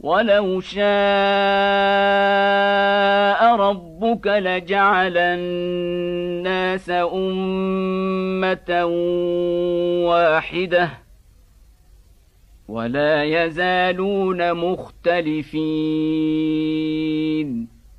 ولو شاء ربك لجعل الناس امه واحدة ولا يزالون مختلفين